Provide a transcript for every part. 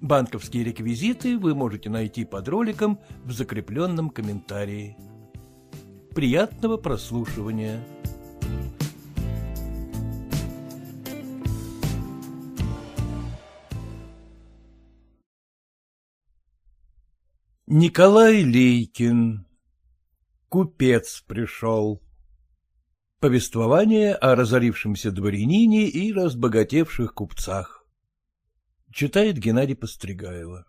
Банковские реквизиты вы можете найти под роликом в закрепленном комментарии. Приятного прослушивания! Николай Лейкин Купец пришел Повествование о разорившемся дворянине и разбогатевших купцах Читает Геннадий Постригайло.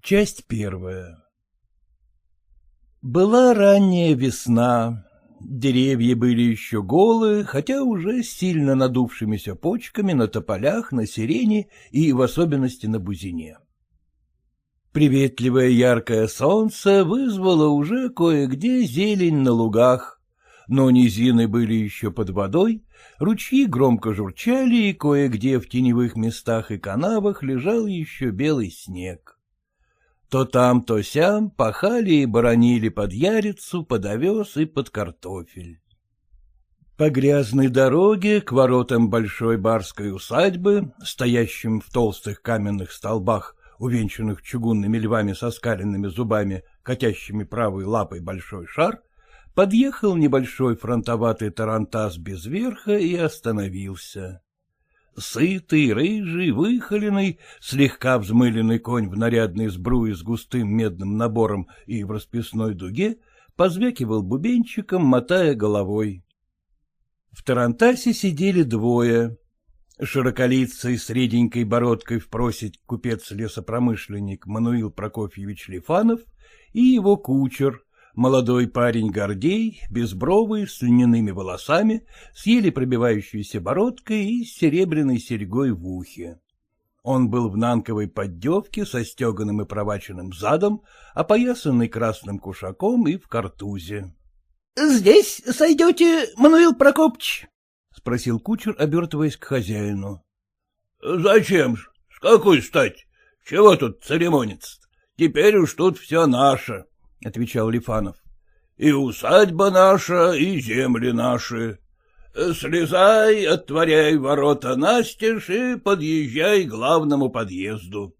Часть первая. Была ранняя весна, деревья были еще голые, хотя уже сильно надувшимися почками на тополях, на сирене и в особенности на бузине. Приветливое яркое солнце вызвало уже кое-где зелень на лугах, но низины были еще под водой, ручьи громко журчали, и кое-где в теневых местах и канавах лежал еще белый снег. То там, то сям пахали и боронили под ярицу, под овес и под картофель. По грязной дороге к воротам большой барской усадьбы, стоящим в толстых каменных столбах, увенчанных чугунными львами со скаленными зубами, катящими правой лапой большой шар, подъехал небольшой фронтоватый тарантас без верха и остановился. Сытый, рыжий, выхоленный, слегка взмыленный конь в нарядной сбруе с густым медным набором и в расписной дуге позвякивал бубенчиком, мотая головой. В тарантасе сидели двое Широколицый с реденькой бородкой в просить купец-лесопромышленник Мануил Прокофьевич Лифанов и его кучер, молодой парень Гордей, безбровый, с льняными волосами, с еле пробивающейся бородкой и серебряной серьгой в ухе. Он был в нанковой поддевке со стеганым и проваченным задом, опоясанный красным кушаком и в картузе. — Здесь сойдете, Мануил Прокопч? — спросил кучер, обертываясь к хозяину. — Зачем ж? С какой стать? Чего тут церемониться? Теперь уж тут все наше, — отвечал Лифанов. — И усадьба наша, и земли наши. Слезай, отворяй ворота настежь и подъезжай к главному подъезду.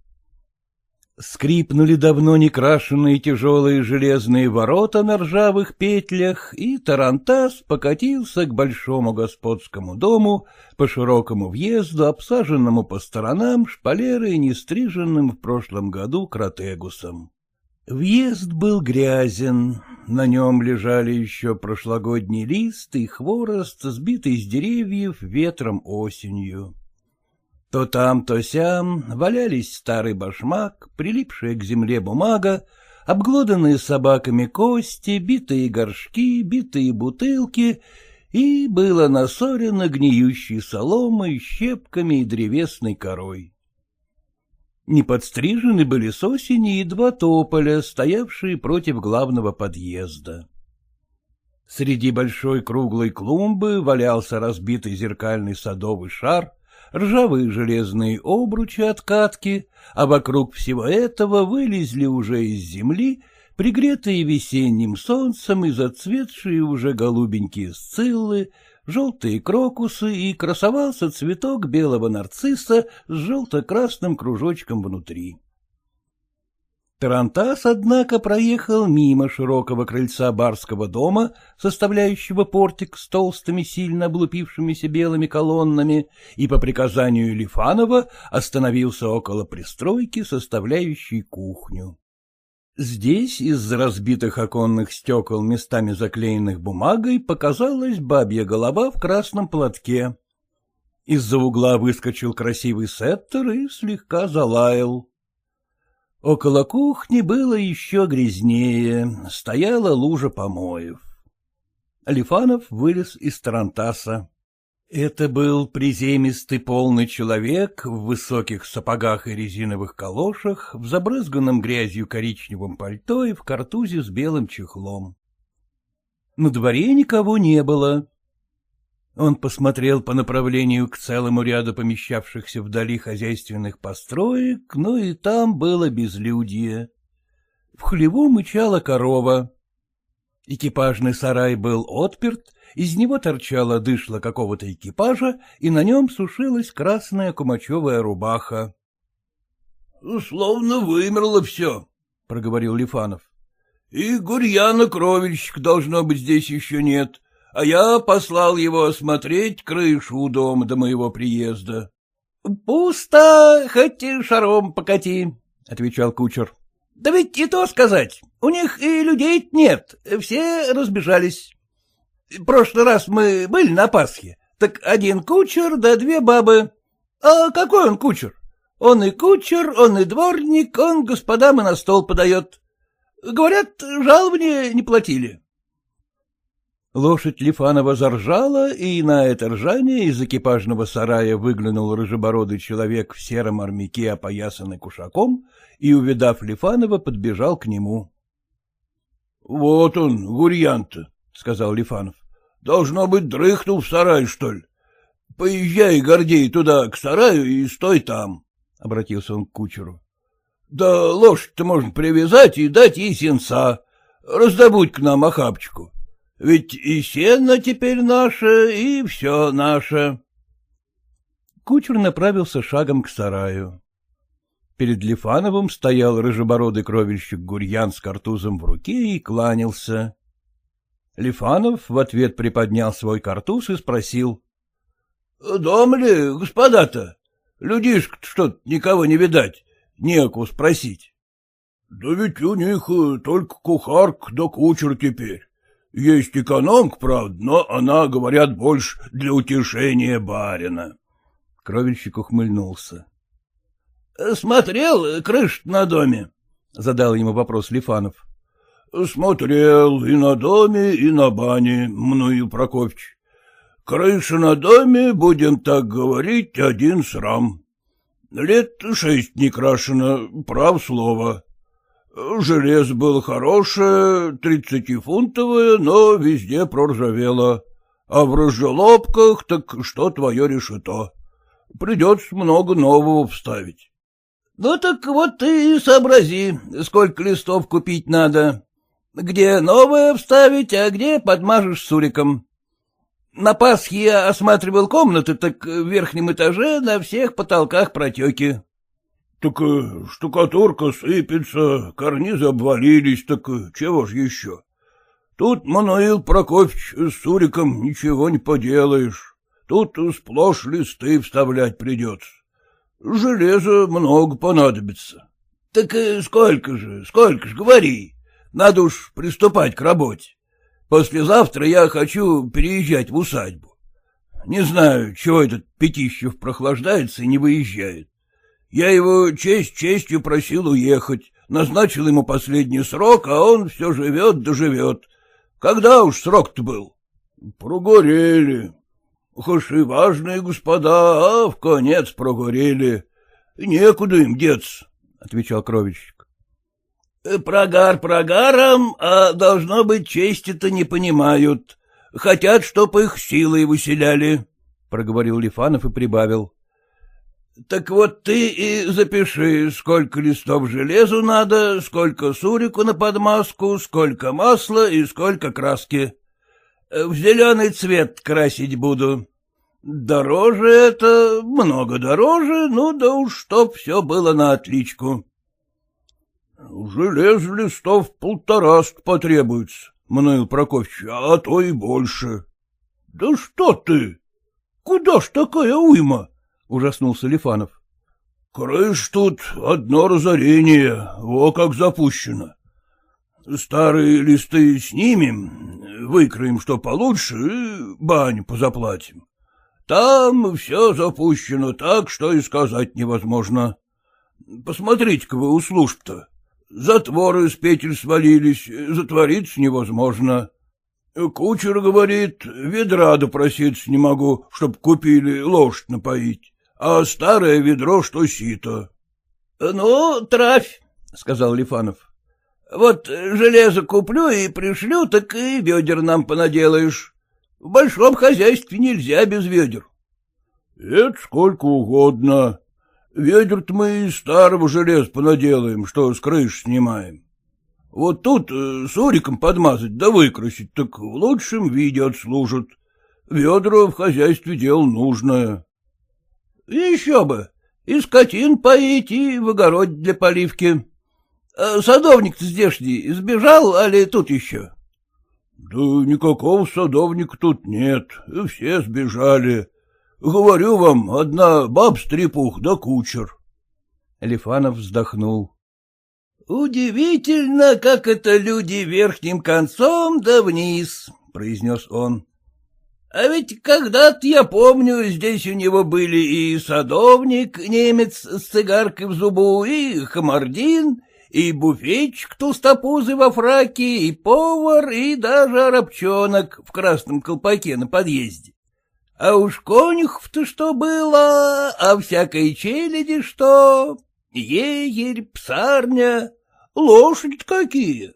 Скрипнули давно не крашенные тяжелые железные ворота на ржавых петлях, и Тарантас покатился к большому господскому дому по широкому въезду, обсаженному по сторонам шпалерой, нестриженным в прошлом году кротегусом. Въезд был грязен, на нем лежали еще прошлогодний лист и хворост, сбитый с деревьев ветром осенью. То там, то сям валялись старый башмак, прилипшая к земле бумага, обглоданные собаками кости, битые горшки, битые бутылки, и было насорено гниющей соломой, щепками и древесной корой. Не подстрижены были с осени и два тополя, стоявшие против главного подъезда. Среди большой круглой клумбы валялся разбитый зеркальный садовый шар, ржавые железные обручи от катки, а вокруг всего этого вылезли уже из земли пригретые весенним солнцем и зацветшие уже голубенькие сциллы, желтые крокусы и красовался цветок белого нарцисса с желто-красным кружочком внутри. Тарантас, однако, проехал мимо широкого крыльца барского дома, составляющего портик с толстыми, сильно облупившимися белыми колоннами, и по приказанию Лифанова остановился около пристройки, составляющей кухню. Здесь из разбитых оконных стекол, местами заклеенных бумагой, показалась бабья голова в красном платке. Из-за угла выскочил красивый сеттер и слегка залаял. Около кухни было еще грязнее, стояла лужа помоев. Алифанов вылез из тарантаса. Это был приземистый полный человек в высоких сапогах и резиновых калошах, в забрызганном грязью коричневом пальто и в картузе с белым чехлом. На дворе никого не было. Он посмотрел по направлению к целому ряду помещавшихся вдали хозяйственных построек, но и там было безлюдье. В хлеву мычала корова. Экипажный сарай был отперт, из него торчала дышла какого-то экипажа, и на нем сушилась красная кумачевая рубаха. — Словно вымерло все, — проговорил Лифанов. — И Гурьяна-кровельщик, должно быть, здесь еще нет, а я послал его осмотреть крышу у дома до моего приезда. — Пусто, хоть и шаром покати, — отвечал кучер. — Да ведь и то сказать, у них и людей нет, все разбежались. Прошлый раз мы были на Пасхе, так один кучер да две бабы. А какой он кучер? Он и кучер, он и дворник, он господам и на стол подает. Говорят, жалования не платили. Лошадь Лифанова заржала, и на это ржание из экипажного сарая выглянул рыжебородый человек в сером армяке, опоясанный кушаком, и, увидав Лифанова, подбежал к нему. — Вот он, гурьян-то, — сказал Лифанов. Должно быть, дрыхнул в сарай, что ли. Поезжай, Гордей, туда, к сараю, и стой там, — обратился он к кучеру. — Да лошадь-то можно привязать и дать ей сенца. Раздобудь к нам охапчику. Ведь и сено теперь наше, и все наше. Кучер направился шагом к сараю. Перед Лифановым стоял рыжебородый кровельщик Гурьян с картузом в руке и кланялся. Лифанов в ответ приподнял свой картуз и спросил. — Дом ли, господа-то? Людишек что-то никого не видать, некого спросить. — Да ведь у них э, только кухарка да кучер теперь. Есть экономка, правда, но она, говорят, больше для утешения барина. Кровельщик ухмыльнулся. — Смотрел крыш на доме? — задал ему вопрос Лифанов. Смотрел и на доме, и на бане, мною Прокофьевич. Крыша на доме, будем так говорить, один срам. Лет шесть не крашено, прав слово. Железо было хорошее, тридцатифунтовое, но везде проржавело. А в разжелобках так что твое решето. Придется много нового вставить. — Ну так вот ты и сообрази, сколько листов купить надо. Где новое вставить, а где подмажешь суриком. На Пасхе я осматривал комнаты, так в верхнем этаже на всех потолках протеки. — Так э, штукатурка сыпется, карнизы обвалились, так э, чего ж еще? Тут, Мануил Прокофьевич, с Суриком ничего не поделаешь. Тут сплошь листы вставлять придется. Железа много понадобится. — Так э, сколько же, сколько же, говори. Надо уж приступать к работе. Послезавтра я хочу переезжать в усадьбу. Не знаю, чего этот Пятищев прохлаждается и не выезжает. Я его честь честью просил уехать, назначил ему последний срок, а он все живет да. Когда уж срок-то был? Прогорели. Хоть и важные господа, а в конец прогорели. Некуда им деться, — отвечал Крович. Э, — Прогар прогаром, а должно быть, чести-то не понимают. Хотят, чтоб их силой выселяли, — проговорил Лифанов и прибавил. — Так вот ты и запиши, сколько листов железу надо, сколько сурику на подмазку, сколько масла и сколько краски. В зеленый цвет красить буду. Дороже это, много дороже, ну да уж чтоб все было на отличку. — Желез листов полтораст потребуется, Мануил Прокофьевич, а то и больше. — Да что ты? Куда ж такая уйма? — ужаснулся Лифанов. — Крыш тут одно разорение, во как запущено. Старые листы снимем, выкроем что получше и баню позаплатим. Там все запущено так, что и сказать невозможно. Посмотрите-ка вы у служб-то. Затворы с петель свалились, затвориться невозможно. Кучер говорит, ведра допроситься не могу, чтоб купили лошадь напоить, а старое ведро, что сито. — Ну, травь, — сказал Лифанов. — Вот железо куплю и пришлю, так и ведер нам понаделаешь. В большом хозяйстве нельзя без ведер. — Это сколько угодно. Ведер-то мы старого железа понаделаем, что с крыши снимаем. Вот тут э, суриком подмазать да выкрасить, так в лучшем виде отслужат. Ведра в хозяйстве дело нужное. — Еще бы, и скотин поить, и в огород для поливки. А садовник-то здешний сбежал, али тут еще? — Да никакого садовника тут нет, все сбежали. Говорю вам, одна баб-стрепух да кучер. Лифанов вздохнул. — Удивительно, как это люди верхним концом да вниз, — произнес он. — А ведь когда-то, я помню, здесь у него были и садовник, немец с цигаркой в зубу, и хамардин, и буфетчик толстопузый во фраке, и повар, и даже арабчонок в красном колпаке на подъезде. А уж конюхов-то что было, а всякой челяди что егерь, псарня, лошадь какие.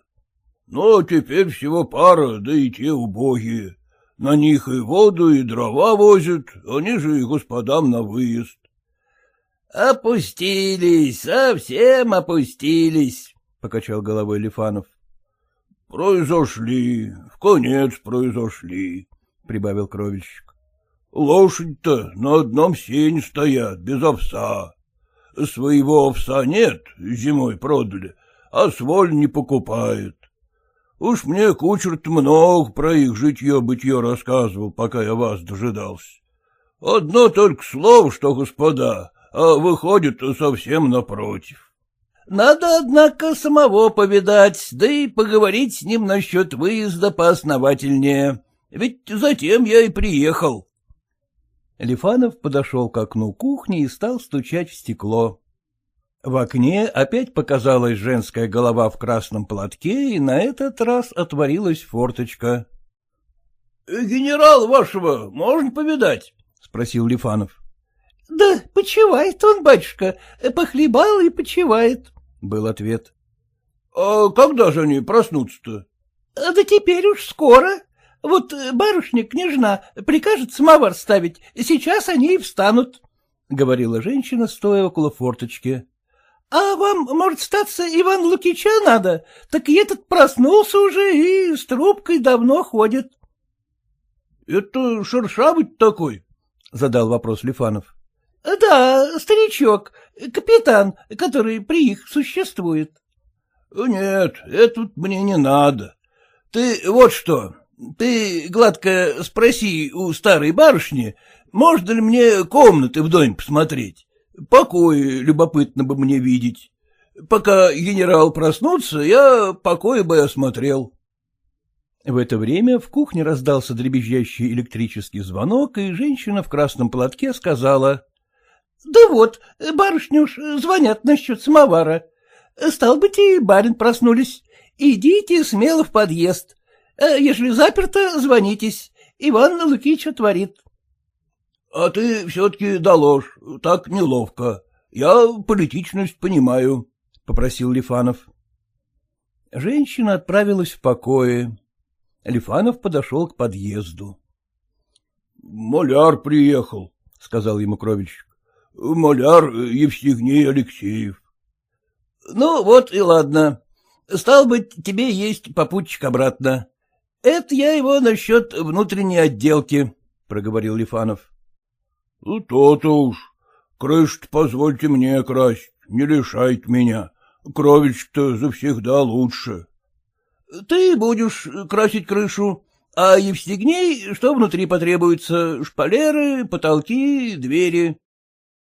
Ну, а теперь всего пара, да и те убогие. На них и воду, и дрова возят, они же и господам на выезд. — Опустились, совсем опустились, — покачал головой Лифанов. — Произошли, в конец произошли, — прибавил кровельщик. — Лошадь-то на одном сене стоят, без овса. Своего овса нет, зимой продали, а своль не покупает. Уж мне кучер-то много про их житье-бытье рассказывал, пока я вас дожидался. Одно только слово, что господа, а выходит совсем напротив. Надо, однако, самого повидать, да и поговорить с ним насчет выезда поосновательнее. Ведь затем я и приехал. Лифанов подошел к окну кухни и стал стучать в стекло. В окне опять показалась женская голова в красном платке, и на этот раз отворилась форточка. — Генерал вашего можно повидать? — спросил Лифанов. — Да почивает он, батюшка, похлебал и почивает, — был ответ. — А когда же они проснутся-то? — Да теперь уж скоро. Вот э, барышня-княжна прикажет самовар ставить, сейчас они и встанут, — говорила женщина, стоя около форточки. — А вам, может, статься Иван Лукича надо? Так и этот проснулся уже и с трубкой давно ходит. — Это шершавый такой? — задал вопрос Лифанов. — Да, старичок, капитан, который при их существует. — Нет, это мне не надо. Ты вот что, ты, гладко, спроси у старой барышни, можно ли мне комнаты в доме посмотреть. Покои любопытно бы мне видеть. Пока генерал проснутся, я покой бы осмотрел. В это время в кухне раздался дребезжащий электрический звонок, и женщина в красном платке сказала. — Да вот, барышни уж звонят насчет самовара. Стал быть, и барин проснулись. Идите смело в подъезд. Э, Ежели заперто, звонитесь. Иван Лукич отворит. — А ты все-таки доложь, так неловко. Я политичность понимаю, — попросил Лифанов. Женщина отправилась в покое. Лифанов подошел к подъезду. — Маляр приехал, — сказал ему кровельщик. — Маляр Евстигней Алексеев. — Ну, вот и ладно. Стал быть, тебе есть попутчик обратно. Это я его насчет внутренней отделки, — проговорил Лифанов. Ну, — То-то уж. Крышу позвольте мне красть, не лишайте меня. Крович-то завсегда лучше. — Ты будешь красить крышу, а Евстигней, что внутри потребуется, шпалеры, потолки, двери.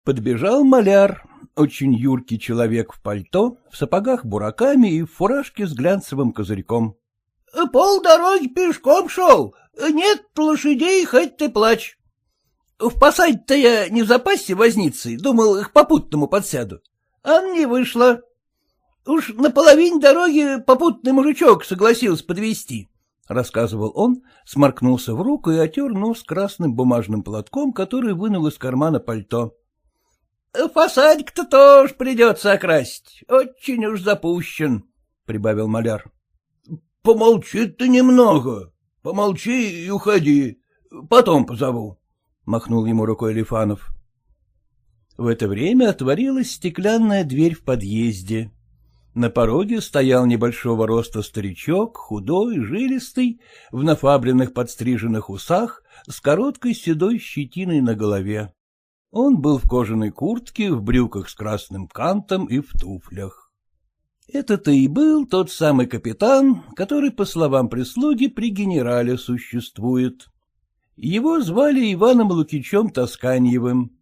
Подбежал маляр, очень юркий человек в пальто, в сапогах бураками и в фуражке с глянцевым козырьком. — Пол дороги пешком шел. Нет лошадей, хоть ты плачь. В посаде-то я не в запасе возницы, думал, к попутному подсяду. А не вышло. Уж на половине дороги попутный мужичок согласился подвести, — рассказывал он, сморкнулся в руку и отер нос красным бумажным платком, который вынул из кармана пальто. — Фасадик-то тоже придется окрасить, очень уж запущен, — прибавил маляр. — Помолчи ты немного, помолчи и уходи, потом позову, — махнул ему рукой Лифанов. В это время отворилась стеклянная дверь в подъезде. На пороге стоял небольшого роста старичок, худой, жилистый, в нафабренных подстриженных усах, с короткой седой щетиной на голове. Он был в кожаной куртке, в брюках с красным кантом и в туфлях. Это-то и был тот самый капитан, который, по словам прислуги, при генерале существует. Его звали Иваном Лукичем Тосканьевым.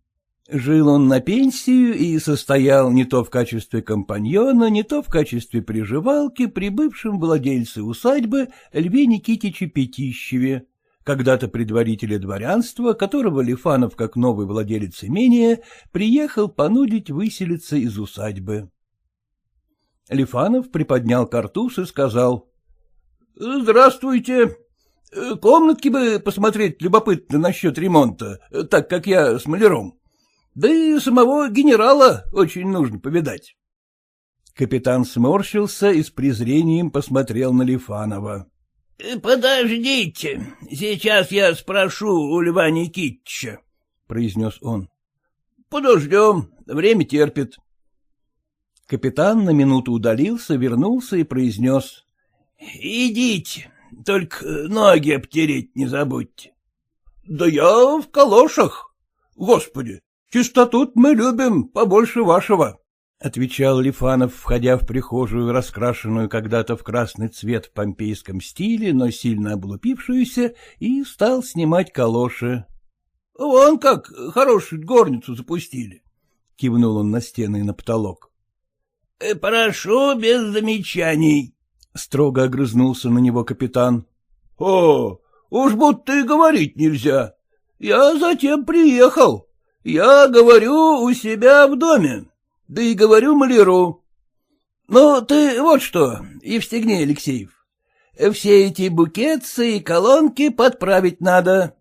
Жил он на пенсию и состоял не то в качестве компаньона, не то в качестве приживалки при бывшем владельце усадьбы Льве Никитиче Пятищеве, когда-то предварителя дворянства, которого Лифанов, как новый владелец имения, приехал понудить выселиться из усадьбы. Лифанов приподнял картуз и сказал. — Здравствуйте. Комнатки бы посмотреть любопытно насчет ремонта, так как я с маляром. Да и самого генерала очень нужно повидать. Капитан сморщился и с презрением посмотрел на Лифанова. — Подождите, сейчас я спрошу у Льва Никитича, — произнес он. — Подождем, время терпит. Капитан на минуту удалился, вернулся и произнес. — Идите, только ноги обтереть не забудьте. — Да я в калошах. Господи, Чистоту мы любим побольше вашего, — отвечал Лифанов, входя в прихожую, раскрашенную когда-то в красный цвет в помпейском стиле, но сильно облупившуюся, и стал снимать калоши. — Вон как хорошую горницу запустили, — кивнул он на стены и на потолок. «Э, — Прошу без замечаний, — строго огрызнулся на него капитан. — О, уж будто и говорить нельзя. Я затем приехал. Я говорю у себя в доме, да и говорю маляру. Ну, ты вот что, Евстигней Алексеев, все эти букетцы и колонки подправить надо.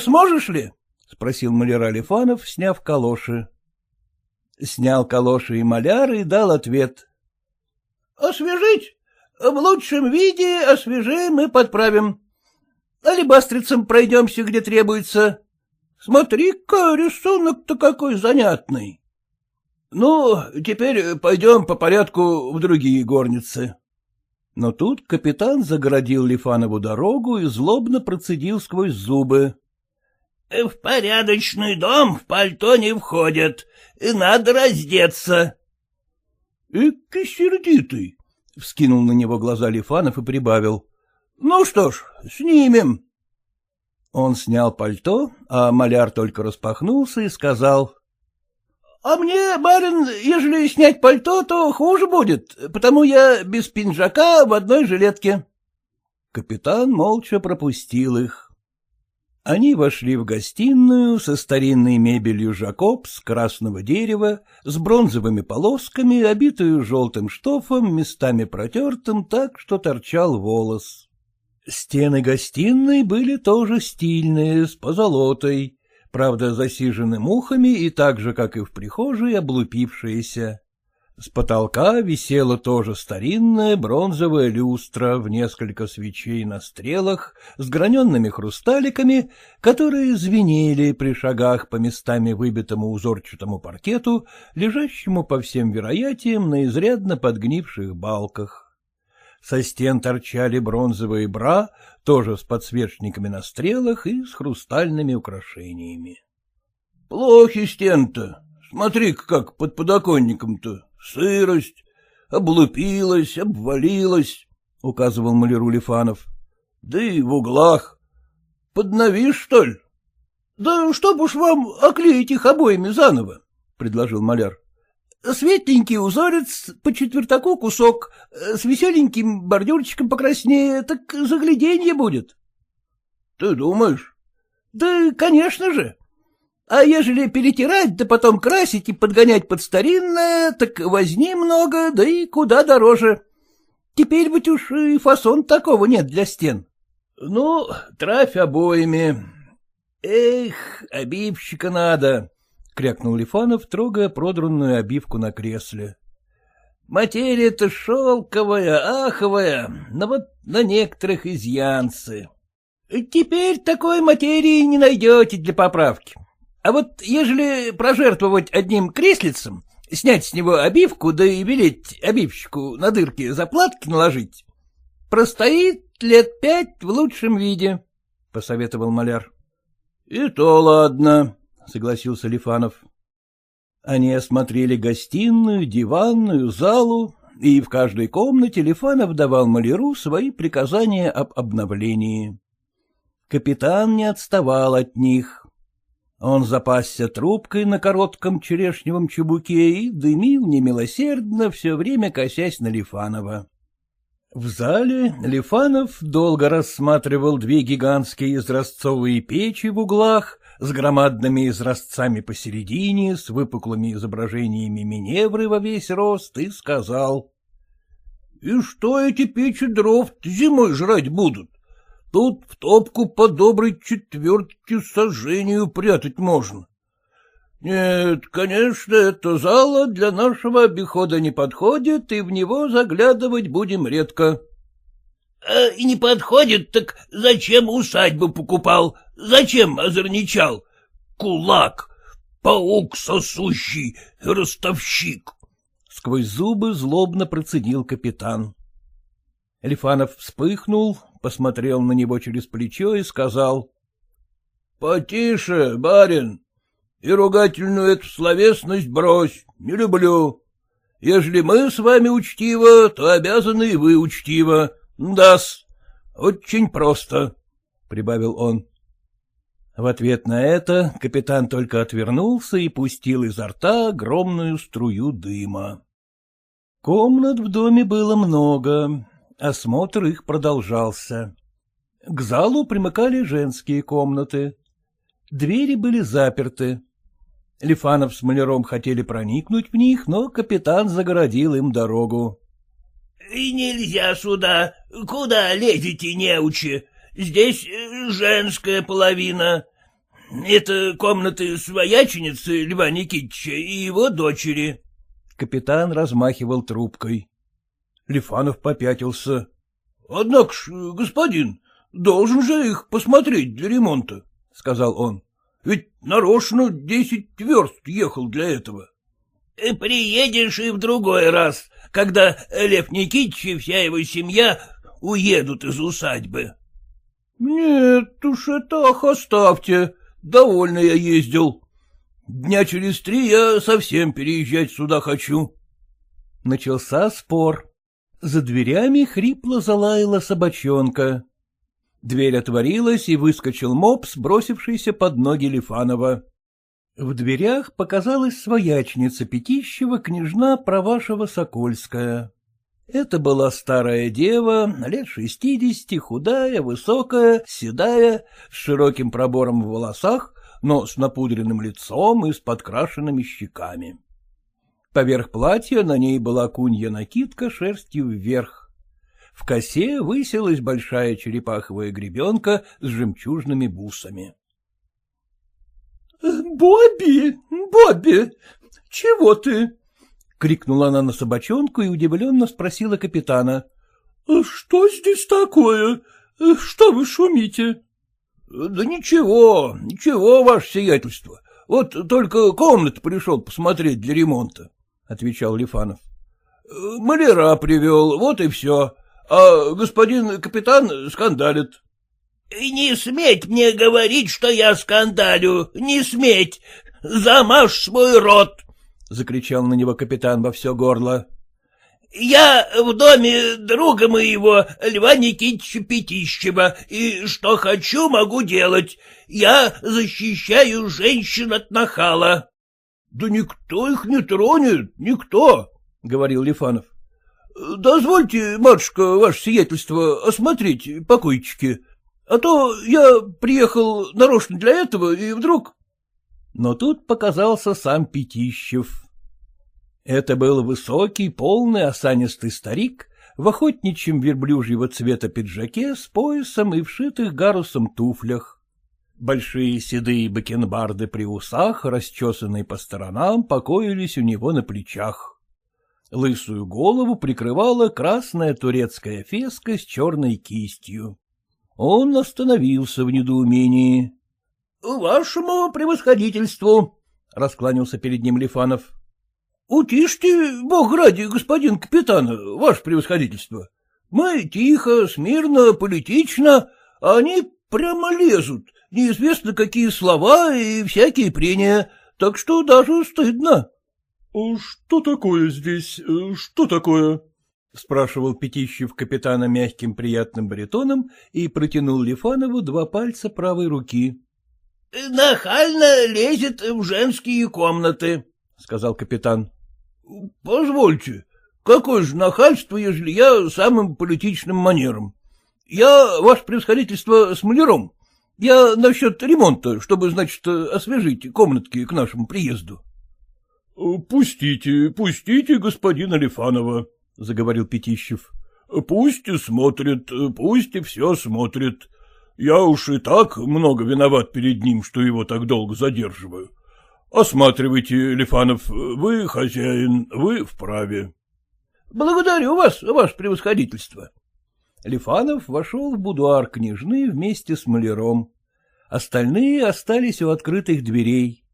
Сможешь ли? — спросил маляра Лифанов, сняв калоши. Снял калоши и маляр и дал ответ. — Освежить? В лучшем виде освежим и подправим. Алибастрицем пройдемся, где требуется. Смотри-ка, рисунок-то какой занятный. Ну, теперь пойдем по порядку в другие горницы. Но тут капитан загородил Лифанову дорогу и злобно процедил сквозь зубы. — В порядочный дом в пальто не входят, надо раздеться. — Эки сердитый, — вскинул на него глаза Лифанов и прибавил. — Ну что ж, снимем. Он снял пальто, а маляр только распахнулся и сказал. — А мне, барин, ежели снять пальто, то хуже будет, потому я без пинжака в одной жилетке. Капитан молча пропустил их. Они вошли в гостиную со старинной мебелью Жакобс красного дерева, с бронзовыми полосками, обитую желтым штофом, местами протертым так, что торчал волос. Стены гостиной были тоже стильные, с позолотой, правда, засижены мухами и так же, как и в прихожей, облупившиеся. С потолка висела тоже старинная бронзовая люстра в несколько свечей на стрелах с граненными хрусталиками, которые звенели при шагах по местами выбитому узорчатому паркету, лежащему по всем вероятиям на изрядно подгнивших балках. Со стен торчали бронзовые бра, тоже с подсвечниками на стрелах и с хрустальными украшениями. — Плохи стен-то. Смотри-ка, как под подоконником-то. Сырость. Облупилась, обвалилась, — указывал маляру Лифанов. — Да и в углах. Подновишь, что ли? — Да чтоб уж вам оклеить их обоими заново, — предложил маляр. Светленький узорец, по четвертаку кусок, с веселеньким бордюрчиком покраснее, так загляденье будет. — Ты думаешь? — Да, конечно же. А ежели перетирать, да потом красить и подгонять под старинное, так возни много, да и куда дороже. Теперь, быть уж, и фасон такого нет для стен. Ну, травь обоими. Эх, обивщика надо, — крякнул Лифанов, трогая продранную обивку на кресле. Материя-то шелковая, аховая, но вот на некоторых изъянцы. Теперь такой материи не найдете для поправки. А вот ежели прожертвовать одним креслицем, снять с него обивку, да и велеть обивщику на дырки заплатки наложить, простоит лет пять в лучшем виде, — посоветовал маляр. — И то ладно, — согласился Лифанов. Они осмотрели гостиную, диванную, залу, и в каждой комнате Лифанов давал маляру свои приказания об обновлении. Капитан не отставал от них. Он запасся трубкой на коротком черешневом чубуке и дымил немилосердно, все время косясь на Лифанова. В зале Лифанов долго рассматривал две гигантские изразцовые печи в углах с громадными изразцами посередине, с выпуклыми изображениями Миневры во весь рост, и сказал. — И что эти печи дров зимой жрать будут? Тут в топку по доброй четвертке сожжению прятать можно. Нет, конечно, эта зала для нашего обихода не подходит, и в него заглядывать будем редко. А, — Не подходит, так зачем усадьбу покупал? Зачем озорничал? Кулак, паук сосущий, ростовщик. Сквозь зубы злобно процедил капитан. Элифанов вспыхнул, посмотрел на него через плечо и сказал. — Потише, барин, и ругательную эту словесность брось, не люблю. Ежели мы с вами учтиво, то обязаны и вы учтиво. Да-с, очень просто, — прибавил он. В ответ на это капитан только отвернулся и пустил изо рта огромную струю дыма. Комнат в доме было много, осмотр их продолжался. К залу примыкали женские комнаты. Двери были заперты. Лифанов с маляром хотели проникнуть в них, но капитан загородил им дорогу. — Нельзя сюда. Куда лезете, неучи? Здесь э, женская половина. Это комнаты свояченицы Льва Никитича и его дочери. Капитан размахивал трубкой. Лифанов попятился. — Однако ж, господин, должен же их посмотреть для ремонта, — сказал он. — Ведь нарочно десять верст ехал для этого. — Приедешь и в другой раз, когда Лев Никитич и вся его семья уедут из усадьбы. — Нет уж это, ах, оставьте, довольно я ездил. Дня через три я совсем переезжать сюда хочу. Начался спор. За дверями хрипло залаяла собачонка. Дверь отворилась, и выскочил мопс, бросившийся под ноги Лифанова. В дверях показалась своячница Пятищева, княжна Провашева-Сокольская. Это была старая дева, лет шестидесяти, худая, высокая, седая, с широким пробором в волосах, но с напудренным лицом и с подкрашенными щеками. Поверх платья на ней была кунья накидка шерстью вверх. В косе высилась большая черепаховая гребенка с жемчужными бусами. — Бобби, Бобби, чего ты? — крикнула она на собачонку и удивленно спросила капитана. — Что здесь такое? Что вы шумите? — Да ничего, ничего, ваше сиятельство. Вот только комнат пришел посмотреть для ремонта отвечал Лифанов. — Маляра привел, вот и все. А господин капитан скандалит. — Не сметь мне говорить, что я скандалю, не сметь! Замажь свой рот! — закричал на него капитан во все горло. — Я в доме друга моего, Льва Никитича Пятищева, и что хочу, могу делать. Я защищаю женщин от нахала. — Да никто их не тронет, никто, — говорил Лифанов. — Дозвольте, матушка, ваше сиятельство, осмотреть покойчики, а то я приехал нарочно для этого, и вдруг... Но тут показался сам Пятищев. Это был высокий, полный, осанистый старик в охотничьем верблюжьего цвета пиджаке с поясом и вшитых гарусом туфлях. Большие седые бакенбарды при усах, расчесанные по сторонам, покоились у него на плечах. Лысую голову прикрывала красная турецкая феска с черной кистью. Он остановился в недоумении. — Вашему превосходительству! — раскланялся перед ним Лифанов. — Утишьте, бог ради, господин капитан, ваше превосходительство. Мы тихо, смирно, политично, а они прямо лезут, неизвестно какие слова и всякие прения, так что даже стыдно. — Что такое здесь? Что такое? — спрашивал Пятищев капитана мягким приятным баритоном и протянул Лифанову два пальца правой руки. — Нахально лезет в женские комнаты, — сказал капитан. — Позвольте, какое же нахальство, ежели я самым политичным манером? Я, ваше превосходительство, с маляром. Я насчет ремонта, чтобы, значит, освежить комнатки к нашему приезду. — Пустите, пустите господина Лифанова, — заговорил Пятищев. — Пусть смотрит, пусть и все смотрит. Я уж и так много виноват перед ним, что его так долго задерживаю. Осматривайте, Лифанов, вы хозяин, вы вправе. — Благодарю вас, ваше превосходительство. Лифанов вошел в будуар княжны вместе с маляром. Остальные остались у открытых дверей.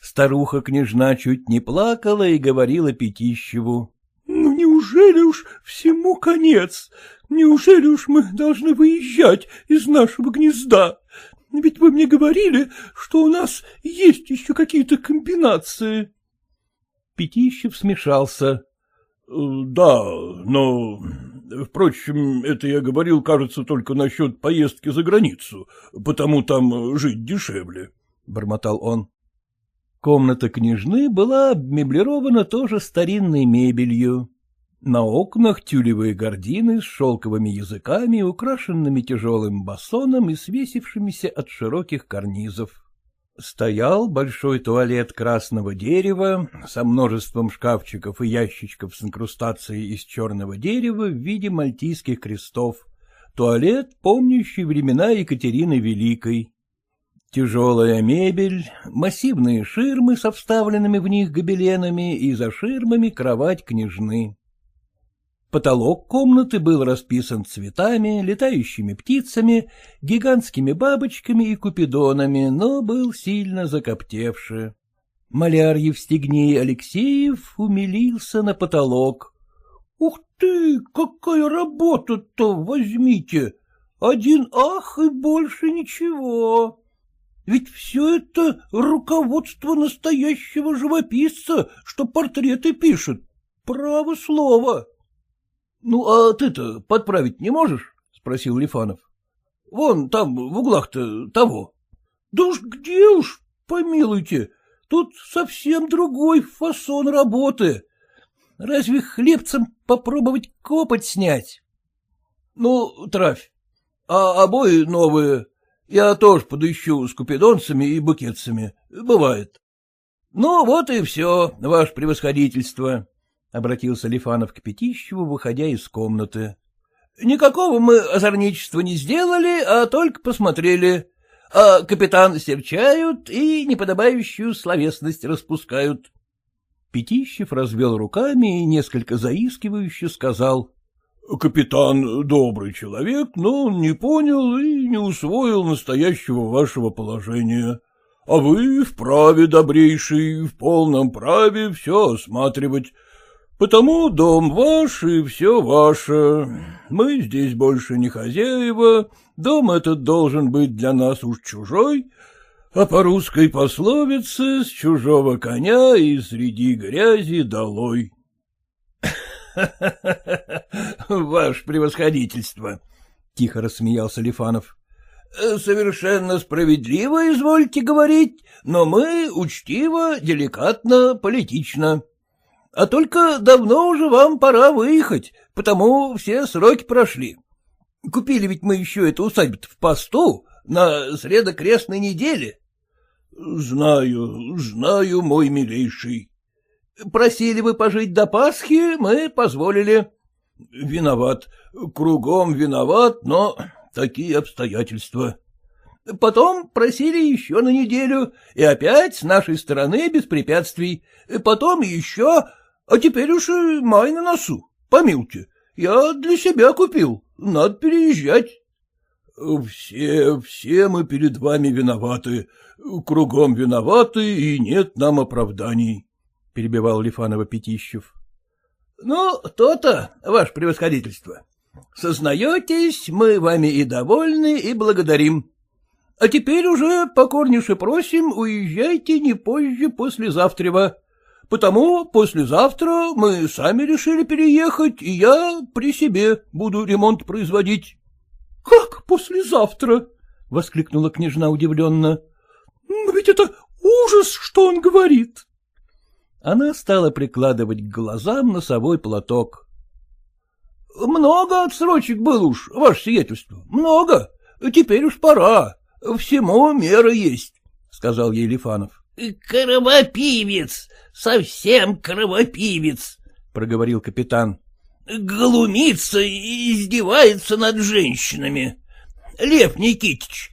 Старуха-княжна чуть не плакала и говорила Пятищеву. — Ну, неужели уж всему конец? Неужели уж мы должны выезжать из нашего гнезда? Ведь вы мне говорили, что у нас есть еще какие-то комбинации. Пятищев смешался. — Да, но... Впрочем, это я говорил, кажется, только насчет поездки за границу, потому там жить дешевле, — бормотал он. Комната княжны была обмеблирована тоже старинной мебелью. На окнах тюлевые гардины с шелковыми языками, украшенными тяжелым басоном и свесившимися от широких карнизов. Стоял большой туалет красного дерева со множеством шкафчиков и ящичков с инкрустацией из черного дерева в виде мальтийских крестов. Туалет, помнящий времена Екатерины Великой. Тяжелая мебель, массивные ширмы со вставленными в них гобеленами и за ширмами кровать княжны. Потолок комнаты был расписан цветами, летающими птицами, гигантскими бабочками и купидонами, но был сильно закоптевший. Маляр Евстигней Алексеев умилился на потолок. — Ух ты, какая работа-то, возьмите! Один ах и больше ничего. Ведь все это руководство настоящего живописца, что портреты пишет. Право слово. — Ну, а ты-то подправить не можешь? — спросил Лифанов. — Вон там, в углах-то того. — Да уж где уж, помилуйте, тут совсем другой фасон работы. Разве хлебцам попробовать копоть снять? — Ну, травь, а обои новые. Я тоже подыщу с купидонцами и букетцами. Бывает. — Ну, вот и все, ваше превосходительство. — обратился Лифанов к Пятищеву, выходя из комнаты. — Никакого мы озорничества не сделали, а только посмотрели. А капитан серчают и неподобающую словесность распускают. Пятищев развел руками и несколько заискивающе сказал. — Капитан добрый человек, но он не понял и не усвоил настоящего вашего положения. А вы вправе, добрейший, в полном праве все осматривать, Потому дом ваш и все ваше. Мы здесь больше не хозяева, дом этот должен быть для нас уж чужой, а по русской пословице с чужого коня и среди грязи долой. — Ваше превосходительство! — тихо рассмеялся Лифанов. — Совершенно справедливо, извольте говорить, но мы учтиво, деликатно, политично. А только давно уже вам пора выехать, потому все сроки прошли. Купили ведь мы еще эту усадьбу в посту на средокрестной неделе. — Знаю, знаю, мой милейший. Просили вы пожить до Пасхи, мы позволили. — Виноват, кругом виноват, но такие обстоятельства. Потом просили еще на неделю, и опять с нашей стороны без препятствий. Потом еще, а теперь уж май на носу. Помилуйте, я для себя купил, надо переезжать. — Все, все мы перед вами виноваты, кругом виноваты, и нет нам оправданий, — перебивал Лифанова Пятищев. — Ну, то-то, ваше превосходительство. Сознаетесь, мы вами и довольны, и благодарим. А теперь уже покорнейше просим, уезжайте не позже послезавтрева. Потому послезавтра мы сами решили переехать, и я при себе буду ремонт производить. — Как послезавтра? — воскликнула княжна удивленно. — Ведь это ужас, что он говорит. Она стала прикладывать к глазам носовой платок. — Много отсрочек было уж, ваше сиятельство, много. Теперь уж пора. Всему мера есть, — сказал ей Лифанов. — Кровопивец, совсем кровопивец, — проговорил капитан. — Глумится и издевается над женщинами. Лев Никитич,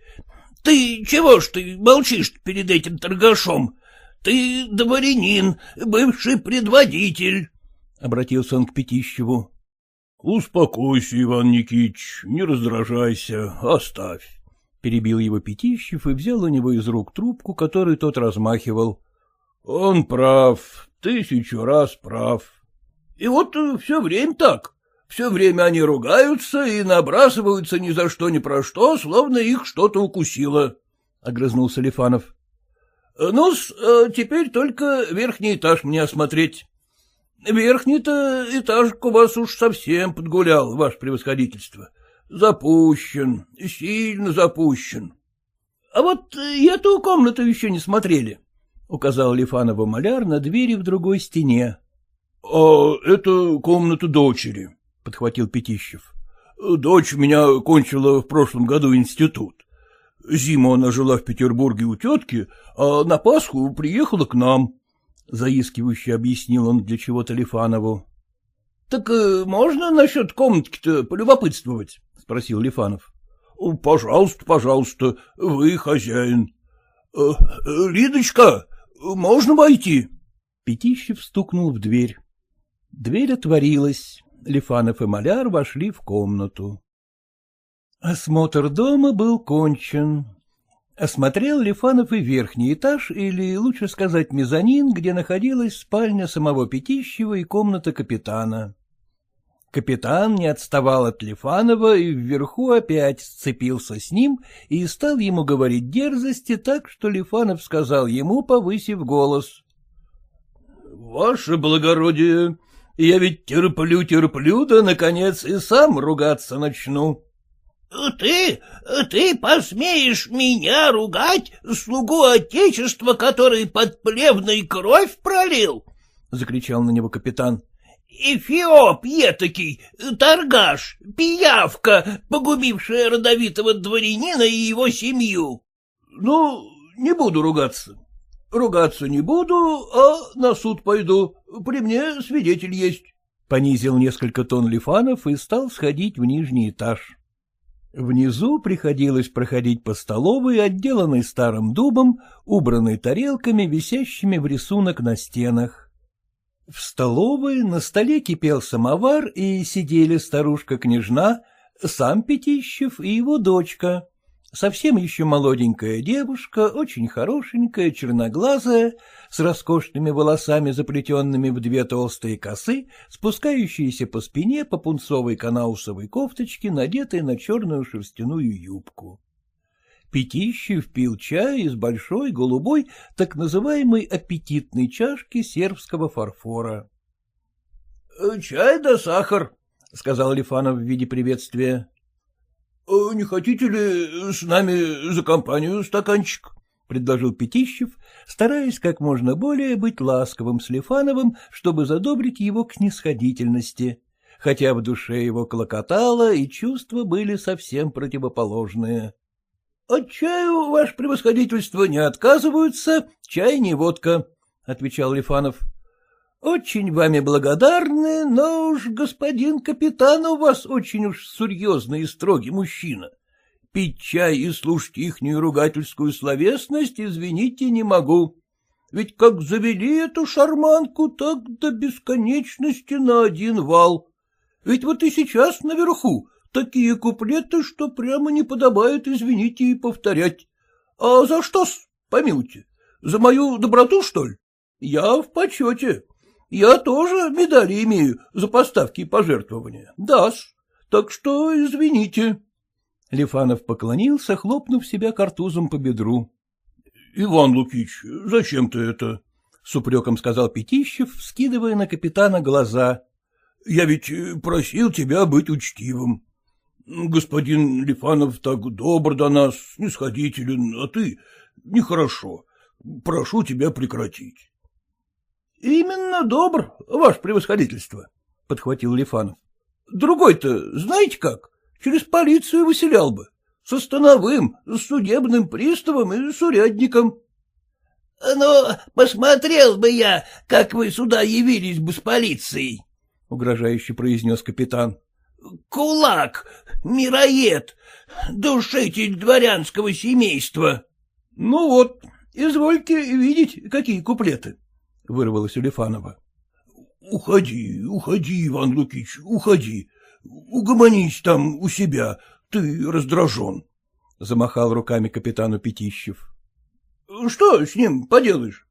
ты чего ж ты молчишь перед этим торгашом? Ты дворянин, бывший предводитель, — обратился он к Пятищеву. — Успокойся, Иван Никитич, не раздражайся, оставь. — перебил его Пятищев и взял у него из рук трубку, которую тот размахивал. — Он прав, тысячу раз прав. И вот все время так. Все время они ругаются и набрасываются ни за что ни про что, словно их что-то укусило, — огрызнулся Лифанов. — ну э, теперь только верхний этаж мне осмотреть. Верхний-то этаж у вас уж совсем подгулял, ваше превосходительство. Запущен, сильно запущен. — А вот и эту комнату еще не смотрели, — указал Лифанова маляр на двери в другой стене. — А это комната дочери, — подхватил Пятищев. — Дочь меня кончила в прошлом году институт. Зиму она жила в Петербурге у тетки, а на Пасху приехала к нам. Заискивающе объяснил он для чего-то Лифанову. — Так э, можно насчет комнатки-то полюбопытствовать? — спросил Лифанов. — Пожалуйста, пожалуйста, вы хозяин. Э, — Лидочка, можно войти? Пятищев стукнул в дверь. Дверь отворилась. Лифанов и Маляр вошли в комнату. Осмотр дома был кончен. Осмотрел Лифанов и верхний этаж, или, лучше сказать, мезонин, где находилась спальня самого Пятищева и комната капитана. Капитан не отставал от Лифанова и вверху опять сцепился с ним и стал ему говорить дерзости так, что Лифанов сказал ему, повысив голос. — Ваше благородие, я ведь терплю-терплю, да, наконец, и сам ругаться начну. — Ты, ты посмеешь меня ругать, слугу Отечества, который под плевной кровь пролил? — закричал на него капитан. Эфиоп етакий, торгаш, пиявка, погубившая родовитого дворянина и его семью. — Ну, не буду ругаться. Ругаться не буду, а на суд пойду. При мне свидетель есть. Понизил несколько тон Лифанов и стал сходить в нижний этаж. Внизу приходилось проходить по столовой, отделанной старым дубом, убранной тарелками, висящими в рисунок на стенах. В столовой на столе кипел самовар, и сидели старушка-княжна, сам Пятищев и его дочка. Совсем еще молоденькая девушка, очень хорошенькая, черноглазая, с роскошными волосами, заплетенными в две толстые косы, спускающиеся по спине по пунцовой канаусовой кофточке, надетой на черную шерстяную юбку. Пятищев пил чай из большой голубой, так называемой аппетитной чашки сербского фарфора. — Чай да сахар, — сказал Лифанов в виде приветствия. — Не хотите ли с нами за компанию стаканчик? — предложил Пятищев, стараясь как можно более быть ласковым с Лифановым, чтобы задобрить его к снисходительности, хотя в душе его клокотало, и чувства были совсем противоположные. — От чаю, ваше превосходительство, не отказываются, чай не водка, — отвечал Лифанов. — Очень вами благодарны, но уж господин капитан у вас очень уж серьезный и строгий мужчина. Пить чай и слушать ихнюю ругательскую словесность, извините, не могу. Ведь как завели эту шарманку, так до бесконечности на один вал. Ведь вот и сейчас наверху такие куплеты, что прямо не подобает, извините, и повторять. А за что-с, помилуйте, за мою доброту, что ли? Я в почете. Я тоже медали имею за поставки и пожертвования. да -с. Так что извините. Лифанов поклонился, хлопнув себя картузом по бедру. — Иван Лукич, зачем ты это? — с упреком сказал Пятищев, скидывая на капитана глаза. — Я ведь просил тебя быть учтивым. Господин Лифанов так добр до нас, снисходителен, а ты нехорошо. Прошу тебя прекратить. — Именно добр, ваше превосходительство, — подхватил Лифанов. — Другой-то знаете как? Через полицию выселял бы. Со становым, с судебным приставом и с урядником. — Ну, посмотрел бы я, как вы сюда явились бы с полицией, — угрожающе произнес капитан. — Кулак, мироед, душитель дворянского семейства. — Ну вот, извольте видеть, какие куплеты, — вырвалось у Лифанова. — Уходи, уходи, Иван Лукич, уходи. Угомонись там у себя, ты раздражен. — замахал руками капитану Пятищев. — Что с ним поделаешь?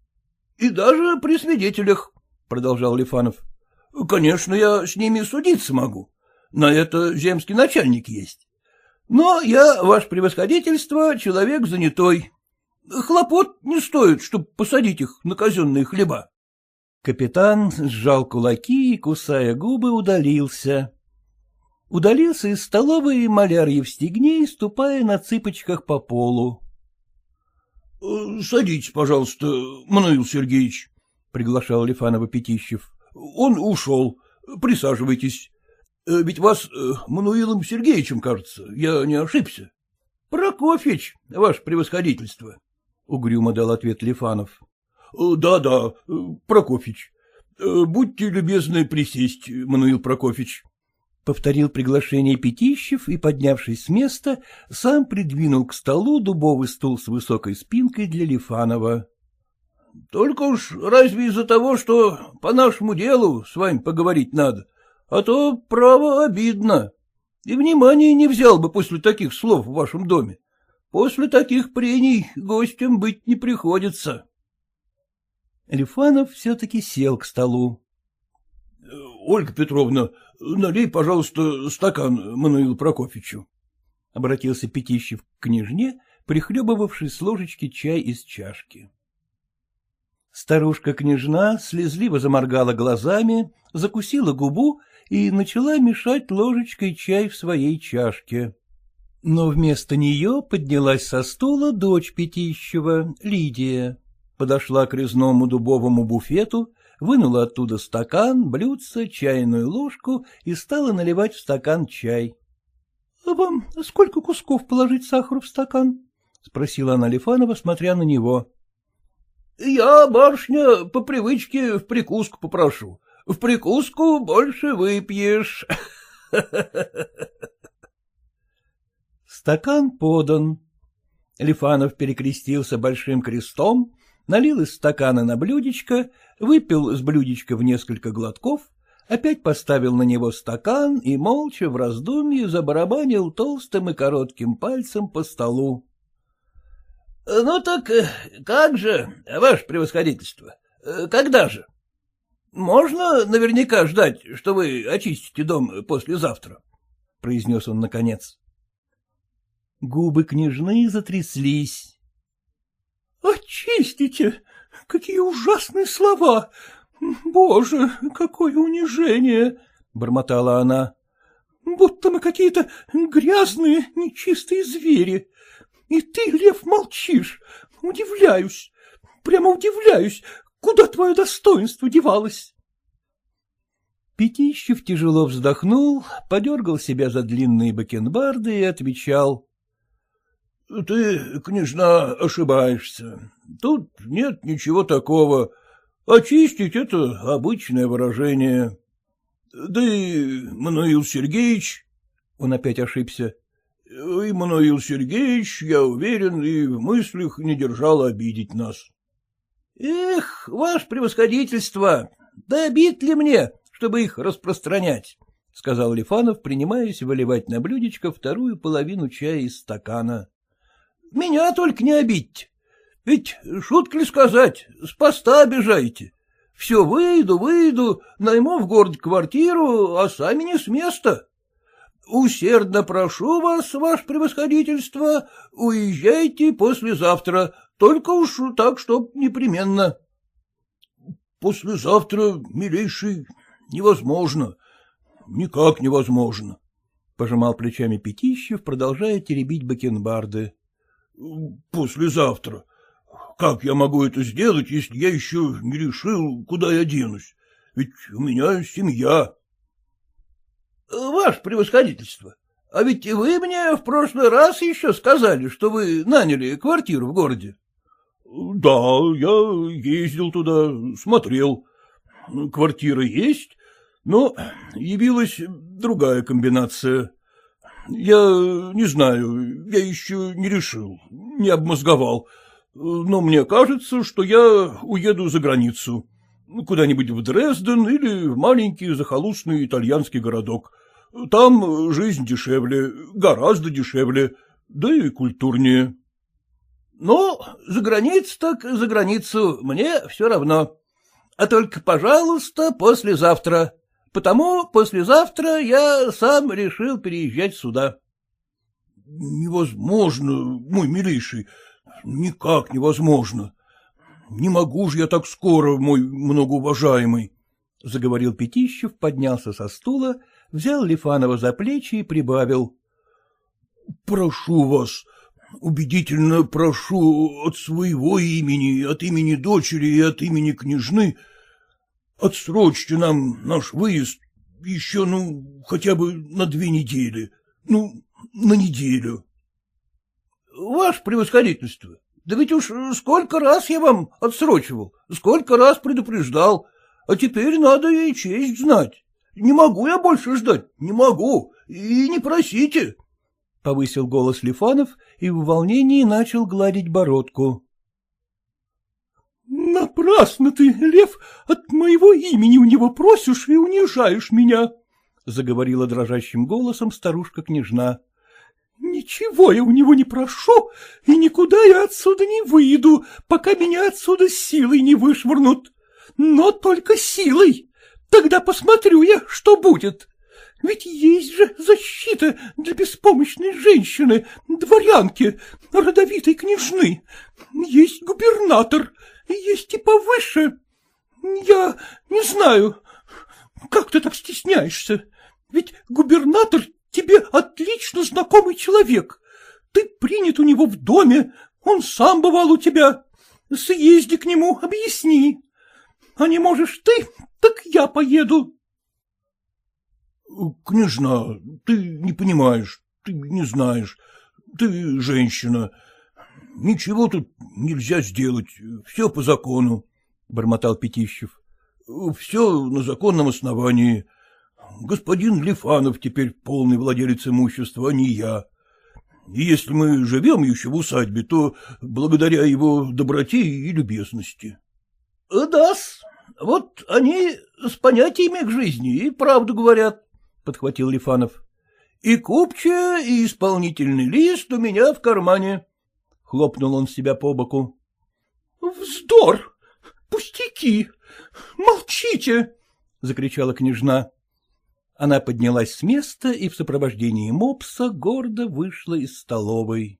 И даже при свидетелях, — продолжал Лифанов. — Конечно, я с ними судиться могу. На это земский начальник есть. Но я, ваше превосходительство, человек занятой. Хлопот не стоит, чтобы посадить их на казенные хлеба. Капитан сжал кулаки и, кусая губы, удалился. Удалился из столовой маляр Евстигней, ступая на цыпочках по полу. — Садитесь, пожалуйста, Мануил Сергеевич, — приглашал Лифанова Пятищев. — Он ушел. Присаживайтесь. Ведь вас э, Мануилом Сергеевичем, кажется, я не ошибся. — Прокофьевич, ваше превосходительство, — угрюмо дал ответ Лифанов. Да — Да-да, Прокофьевич. Будьте любезны присесть, Мануил Прокофьевич. Повторил приглашение Пятищев и, поднявшись с места, сам придвинул к столу дубовый стул с высокой спинкой для Лифанова. — Только уж разве из-за того, что по нашему делу с вами поговорить надо, а то, право, обидно. И внимания не взял бы после таких слов в вашем доме. После таких прений гостям быть не приходится. Лифанов все-таки сел к столу. — Ольга Петровна, налей, пожалуйста, стакан Мануилу Прокофьевичу. — обратился Пятищев к княжне, прихлебывавшей с ложечки чай из чашки. Старушка-княжна слезливо заморгала глазами, закусила губу и начала мешать ложечкой чай в своей чашке. Но вместо нее поднялась со стула дочь Пятищева, Лидия, подошла к резному дубовому буфету, вынула оттуда стакан, блюдце, чайную ложку и стала наливать в стакан чай. — А вам сколько кусков положить сахару в стакан? — спросила она Лифанова, смотря на него. — Я, барышня, по привычке в прикуску попрошу. В прикуску больше выпьешь. Стакан подан. Лифанов перекрестился большим крестом, налил из стакана на блюдечко, выпил с блюдечка в несколько глотков, опять поставил на него стакан и молча в раздумье забарабанил толстым и коротким пальцем по столу. — Ну так э, как же, ваше превосходительство, э, когда же? Можно наверняка ждать, что вы очистите дом послезавтра? — произнес он наконец. Губы княжны затряслись. — Очистите! Какие ужасные слова! Боже, какое унижение! — бормотала она. — Будто мы какие-то грязные, нечистые звери. И ты, Лев, молчишь. Удивляюсь, прямо удивляюсь, куда твое достоинство девалось? Пятищев тяжело вздохнул, подергал себя за длинные бакенбарды и отвечал. — Ты, княжна, ошибаешься. Тут нет ничего такого. Очистить — это обычное выражение. Да и Мануил Сергеевич... Он опять ошибся. И Мануил Сергеевич, я уверен, и в мыслях не держал обидеть нас. — Эх, ваше превосходительство, да обид ли мне, чтобы их распространять? — сказал Лифанов, принимаясь выливать на блюдечко вторую половину чая из стакана. — Меня только не обидьте. Ведь, шутка ли сказать, с поста обижаете. Все выйду, выйду, найму в городе квартиру, а сами не с места. Усердно прошу вас, ваше превосходительство, уезжайте послезавтра, только уж так, чтоб непременно. — Послезавтра, милейший, невозможно, никак невозможно, — пожимал плечами Пятищев, продолжая теребить бакенбарды. — Послезавтра. Как я могу это сделать, если я еще не решил, куда я денусь? Ведь у меня семья. — Ваше превосходительство, а ведь вы мне в прошлый раз еще сказали, что вы наняли квартиру в городе. — Да, я ездил туда, смотрел. Квартира есть, но явилась другая комбинация. Я не знаю, я еще не решил, не обмозговал но мне кажется, что я уеду за границу, куда-нибудь в Дрезден или в маленький захолустный итальянский городок. Там жизнь дешевле, гораздо дешевле, да и культурнее. Ну, за границу так за границу, мне все равно. А только, пожалуйста, послезавтра. Потому послезавтра я сам решил переезжать сюда. — Невозможно, мой милейший, Никак невозможно. Не могу же я так скоро, мой многоуважаемый, — заговорил Пятищев, поднялся со стула, взял Лифанова за плечи и прибавил. — Прошу вас, убедительно прошу от своего имени, от имени дочери и от имени княжны, отсрочьте нам наш выезд еще, ну, хотя бы на две недели, ну, на неделю. Ваше превосходительство, да ведь уж сколько раз я вам отсрочивал, сколько раз предупреждал, а теперь надо и честь знать. Не могу я больше ждать, не могу, и не просите. Повысил голос Лифанов и в волнении начал гладить бородку. — Напрасно ты, Лев, от моего имени у него просишь и унижаешь меня, — заговорила дрожащим голосом старушка-княжна. Ничего я у него не прошу, и никуда я отсюда не выйду, пока меня отсюда силой не вышвырнут. Но только силой. Тогда посмотрю я, что будет. Ведь есть же защита для беспомощной женщины, дворянки, родовитой княжны. Есть губернатор, есть и повыше. Я не знаю, как ты так стесняешься? Ведь губернатор тебе отлично знакомый человек. Ты принят у него в доме, он сам бывал у тебя. Съезди к нему, объясни. А не можешь ты, так я поеду. — Княжна, ты не понимаешь, ты не знаешь, ты женщина. Ничего тут нельзя сделать, все по закону, — бормотал Пятищев. — Все на законном основании. — господин Лифанов теперь полный владелец имущества, а не я. И если мы живем еще в усадьбе, то благодаря его доброте и любезности. — Да-с, вот они с понятиями к жизни и правду говорят, — подхватил Лифанов. — И купчая, и исполнительный лист у меня в кармане. Хлопнул он себя по боку. — Вздор! Пустяки! Молчите! — закричала княжна. Она поднялась с места и в сопровождении мопса гордо вышла из столовой.